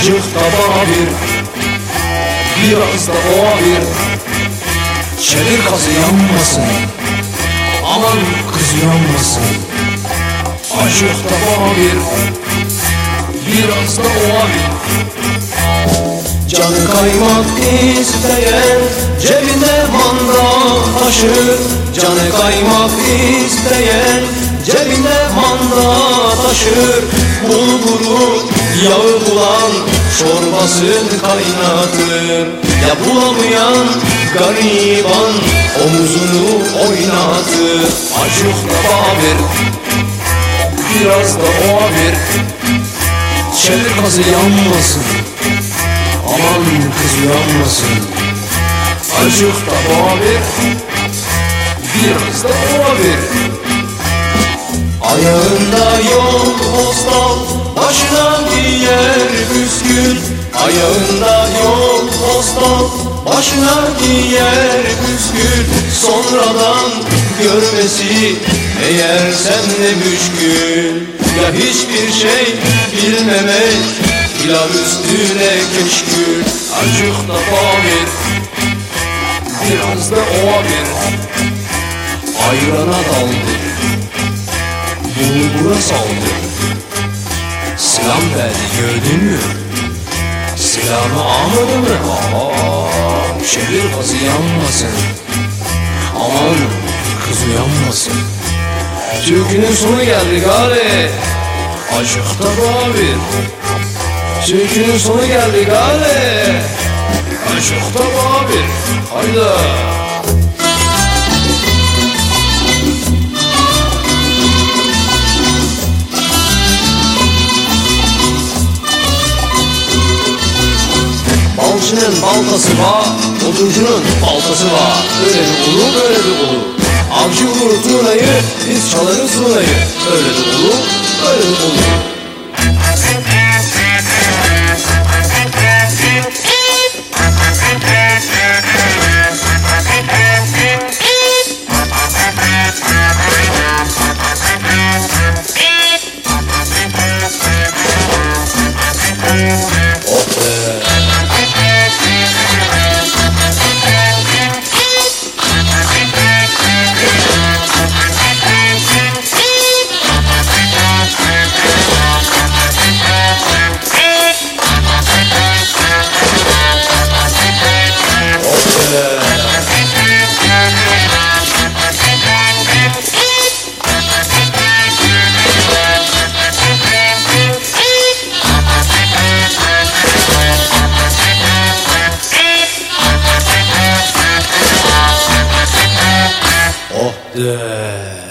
Acık da bir Biraz da oğa bir Çevir kazı yanmasın. Aman kız yanmasın. Acık da bir Biraz da oğa bir Canı kaymak isteyen Cebinde manda taşır. Canı kaymak isteyen Cebinde manda taşır Bulguru yağı bulan Çorbasını kaynatır Ya bulamayan gariban Omuzunu oynatır Acık da babir Biraz da oğa bir Çevir kazı yanmasın Aman kız uyanmasın Acık da babir Biraz da babir Ayağında yol postal Başına giyer püskül Ayağında yol postal. Başına giyer püskül Sonradan görmesi Eğer sen de müşkül. Ya hiçbir şey bilmemek Pilav üstüne keşkül. Acık da babir Biraz da oğa bir Ayrana daldır Bulgura saldır Selam verdi gördün mü? Selamı almadı mı? Aa, çevir kazı yanmasın. Aman kız uyanmasın. Türkünün sonu geldi gari. Acık da babir Türkünün sonu geldi gari. Acık da babir Hayda Balcının baltası var, oduncunun baltası var. Öyle de olur, böyle de olur. Avcı vurur turnayı, biz çalarız zurnayı. Öyle de olur, böyle de olur. Yeah.